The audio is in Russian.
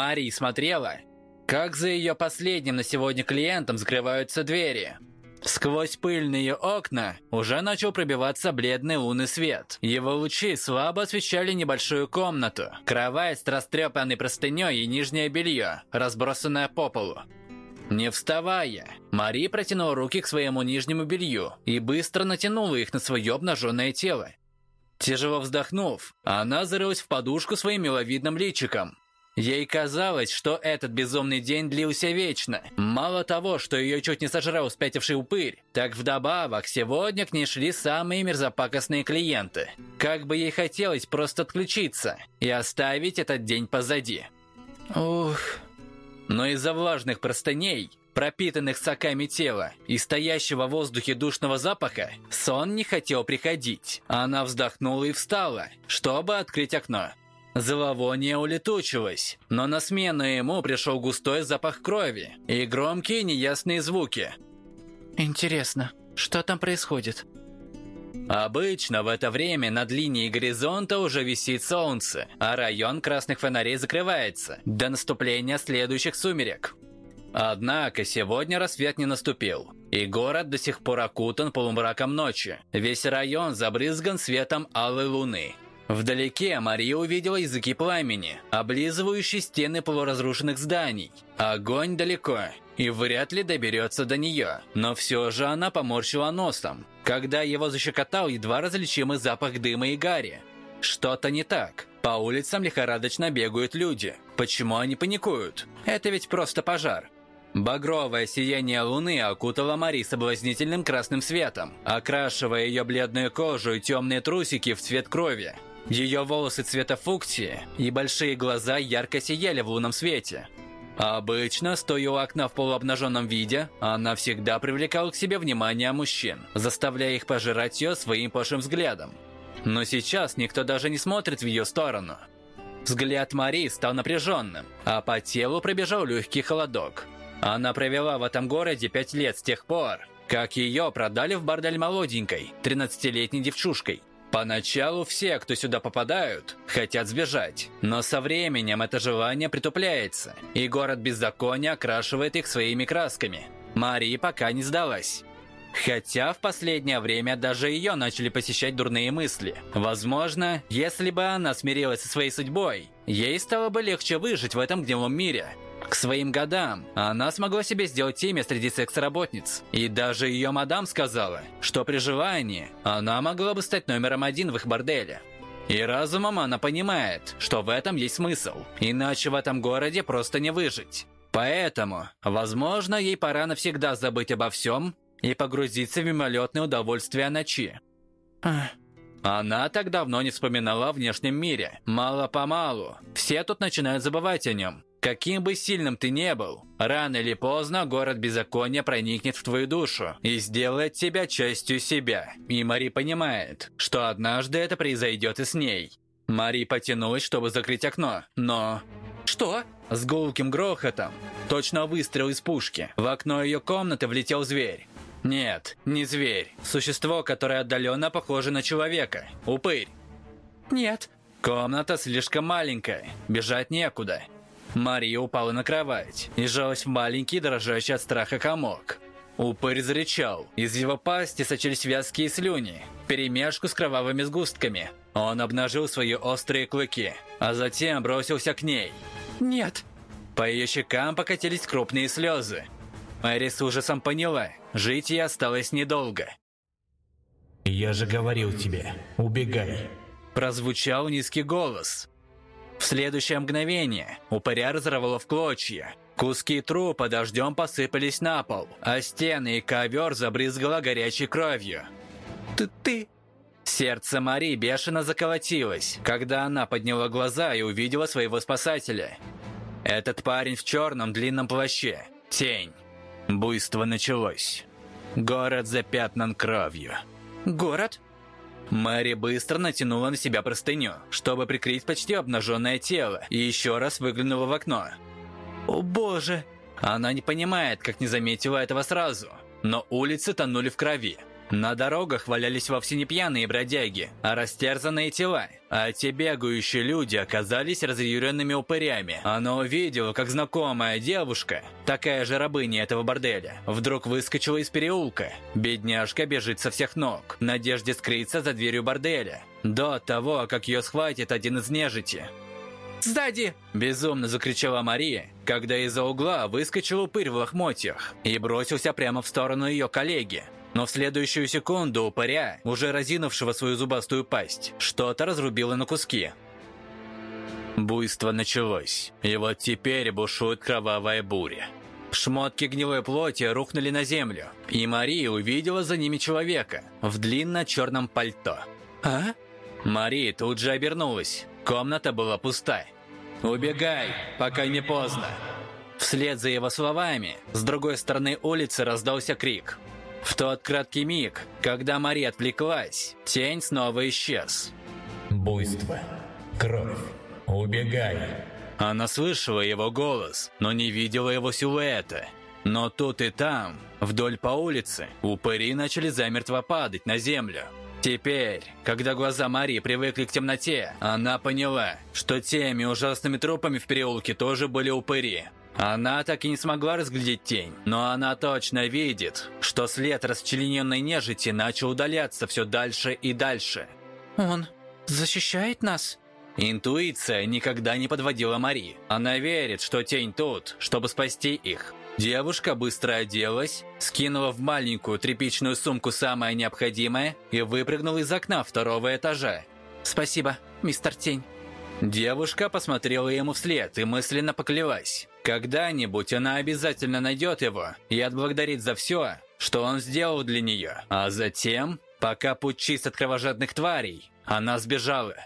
Мари смотрела, как за ее последним на сегодня клиентом закрываются двери. Сквозь пыльные окна уже начал пробиваться бледный лунный свет. Его лучи слабо освещали небольшую комнату. Кровать с растрепанной простыней и нижнее белье, разбросанное по полу. Не вставая, Мари протянула руки к своему нижнему белью и быстро натянула их на свое обнаженное тело. Тяжело вздохнув, она зарылась в подушку своим миловидным личиком. Ей казалось, что этот безумный день длился вечно. Мало того, что ее чуть не сожрал спятивший упырь, так вдобавок сегодня к ней шли самые мерзопакостные клиенты. Как бы ей хотелось просто отключиться и оставить этот день позади. Ух... Но из-за влажных простыней, пропитанных соками тела и стоящего в воздухе душного запаха, сон не хотел приходить. Она вздохнула и встала, чтобы открыть окно. Зловоние улетучилось, но на смену ему пришел густой запах крови и громкие неясные звуки. Интересно, что там происходит? Обычно в это время над линией горизонта уже висит солнце, а район красных фонарей закрывается до наступления следующих сумерек. Однако сегодня рассвет не наступил, и город до сих пор окутан полумраком ночи. Весь район забрызган светом алой луны. Вдалеке Мария увидела языки пламени, облизывающие стены полуразрушенных зданий. Огонь далеко, и вряд ли доберется до нее. Но все же она поморщила носом, когда его защекотал едва различимый запах дыма и гари. Что-то не так. По улицам лихорадочно бегают люди. Почему они паникуют? Это ведь просто пожар. Багровое сияние луны окутало Мари соблазнительным красным светом, окрашивая ее бледную кожу и темные трусики в цвет крови. Ее волосы цвета фуксии и большие глаза ярко сияли в лунном свете. Обычно, стоя у окна в полуобнаженном виде, она всегда привлекала к себе внимание мужчин, заставляя их пожирать ее своим пошлым взглядом. Но сейчас никто даже не смотрит в ее сторону. Взгляд Марии стал напряженным, а по телу пробежал легкий холодок. Она провела в этом городе пять лет с тех пор, как ее продали в бордель молоденькой, 13-летней девчушкой. Поначалу все, кто сюда попадают, хотят сбежать, но со временем это желание притупляется, и город беззакония окрашивает их своими красками. Мария пока не сдалась. Хотя в последнее время даже ее начали посещать дурные мысли. Возможно, если бы она смирилась со своей судьбой, ей стало бы легче выжить в этом гнилом мире – к своим годам она смогла себе сделать имя среди секс-работниц. И даже ее мадам сказала, что при желании она могла бы стать номером один в их борделе. И разумом она понимает, что в этом есть смысл, иначе в этом городе просто не выжить. Поэтому, возможно, ей пора навсегда забыть обо всем и погрузиться в мимолетное удовольствие ночи. Она так давно не вспоминала о внешнем мире. Мало-помалу. Все тут начинают забывать о нем. Каким бы сильным ты не был, рано или поздно город беззакония проникнет в твою душу и сделает тебя частью себя. И Мари понимает, что однажды это произойдет и с ней. Мари потянулась, чтобы закрыть окно, но... Что? С гулким грохотом, точно выстрел из пушки, в окно ее комнаты влетел зверь. Нет, не зверь. Существо, которое отдаленно похоже на человека. Упырь. Нет. Комната слишком маленькая. Бежать некуда. Мария упала на кровать и сжалась в маленький, дрожащий от страха комок. Упырь зарычал. Из его пасти сочились вязкие слюни, перемешку с кровавыми сгустками. Он обнажил свои острые клыки, а затем бросился к ней. «Нет!» По ее щекам покатились крупные слезы. Мэри с ужасом поняла, жить ей осталось недолго. «Я же говорил тебе, убегай!» Прозвучал низкий голос. В следующее мгновение упыря разорвало в клочья. Куски трупа дождем посыпались на пол, а стены и ковер забрызгало горячей кровью. «Ты... ты...» Сердце Мари бешено заколотилось, когда она подняла глаза и увидела своего спасателя. Этот парень в черном длинном плаще. Тень. Буйство началось. Город запятнан кровью. «Город?» Мэри быстро натянула на себя простыню, чтобы прикрыть почти обнаженное тело, и еще раз выглянула в окно. «О боже!» Она не понимает, как не заметила этого сразу, но улицы тонули в крови. На дорогах валялись вовсе не пьяные бродяги, а растерзанные тела. А те бегающие люди оказались разъяренными упырями. Она увидела, как знакомая девушка, такая же рабыня этого борделя, вдруг выскочила из переулка. Бедняжка бежит со всех ног, в надежде скрыться за дверью борделя. До того, как ее схватит один из нежити. Сзади! Безумно закричала Мария, когда из-за угла выскочил упырь в лохмотьях и бросился прямо в сторону ее коллеги. Но в следующую секунду упыря, уже разинувшего свою зубастую пасть, что-то разрубило на куски. Буйство началось, и вот теперь бушует кровавая буря. Шмотки гнилой плоти рухнули на землю, и Мария увидела за ними человека в длинно-черном пальто. А? Мария тут же обернулась. Комната была пуста. «Убегай, пока не поздно!» Вслед за его словами, с другой стороны улицы раздался крик. В тот краткий миг, когда Мария отвлеклась, тень снова исчез. Буйство. Кровь. Убегай. Она слышала его голос, но не видела его силуэта. Но тут и там, вдоль по улице, упыри начали замертво падать на землю. Теперь, когда глаза Марии привыкли к темноте, она поняла, что теми ужасными трупами в переулке тоже были упыри. Она так и не смогла разглядеть тень, но она точно видит, что след расчлененной нежити начал удаляться все дальше и дальше. Он защищает нас? Интуиция никогда не подводила Мари. Она верит, что тень тут, чтобы спасти их. Девушка быстро оделась, скинула в маленькую тряпичную сумку самое необходимое и выпрыгнула из окна второго этажа. Спасибо, мистер Тень. Девушка посмотрела ему вслед и мысленно поклялась. Когда-нибудь она обязательно найдет его и отблагодарит за все, что он сделал для нее. А затем, пока путь чист от кровожадных тварей, она сбежала.